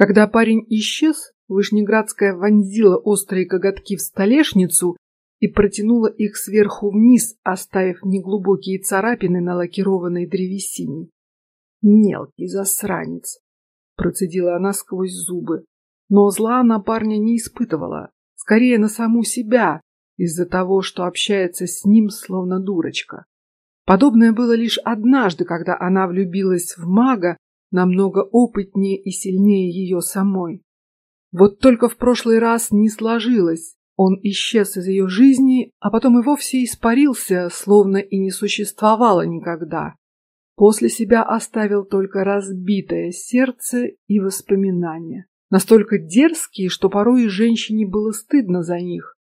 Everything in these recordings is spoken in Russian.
Когда парень исчез, Вышнеградская вонзила острые коготки в столешницу и протянула их сверху вниз, оставив неглубокие царапины на лакированной древесине. Мелкий засранец, процедила она сквозь зубы, но зла на парня не испытывала, скорее на саму себя из-за того, что общается с ним словно дурочка. Подобное было лишь однажды, когда она влюбилась в мага намного опытнее и сильнее ее самой. Вот только в прошлый раз не сложилось. Он исчез из ее жизни, а потом и вовсе испарился, словно и не существовало никогда. После себя оставил только разбитое сердце и воспоминания, настолько дерзкие, что порой и женщине было стыдно за них.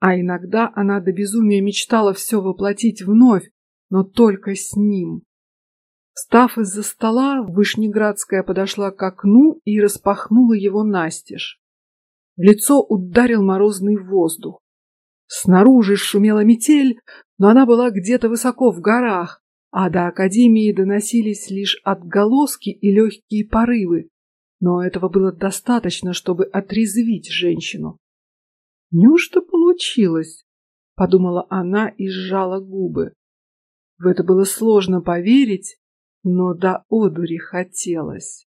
А иногда она до безумия мечтала все воплотить вновь, но только с ним. Встав из-за стола, Вышнеградская подошла к окну и распахнула его настежь. В лицо ударил морозный воздух. Снаружи шумела метель, но она была где-то высоко в горах, а до академии доносились лишь отголоски и легкие порывы. Но этого было достаточно, чтобы отрезвить женщину. Неужто получилось? подумала она и сжала губы. В это было сложно поверить, но до одури хотелось.